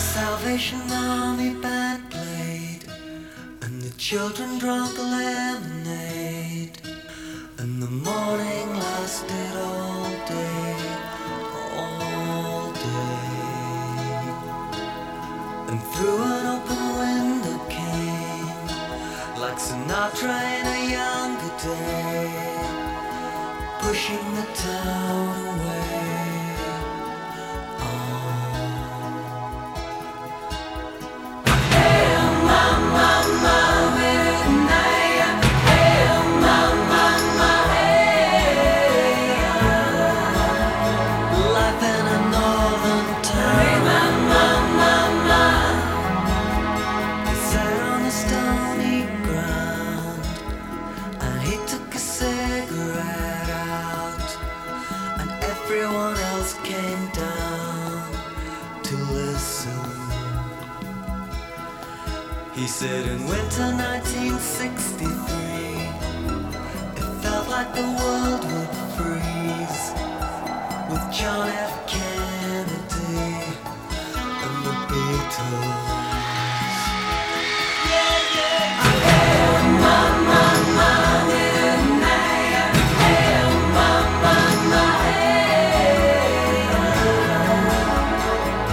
Salvation Army band played, and the children drank lemonade, and the morning lasted all day, all day. And through an open window came, like Sinatra in a younger day, pushing the town away. Everyone came down to listen. He said in winter 1963, it felt like the world would freeze with John F. Kennedy and the Beatles.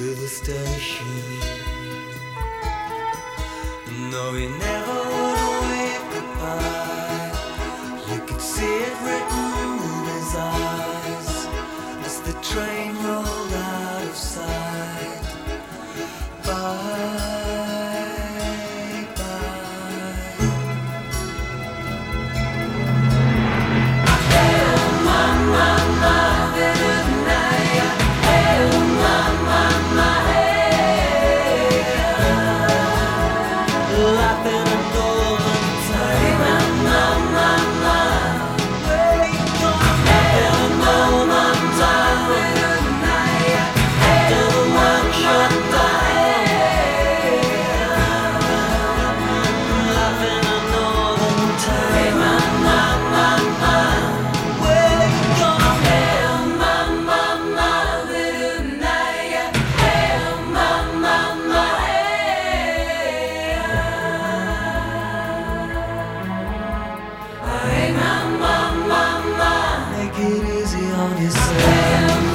to the station. No, he never would wave goodbye. You could see it written in his eyes as the train rolled céu.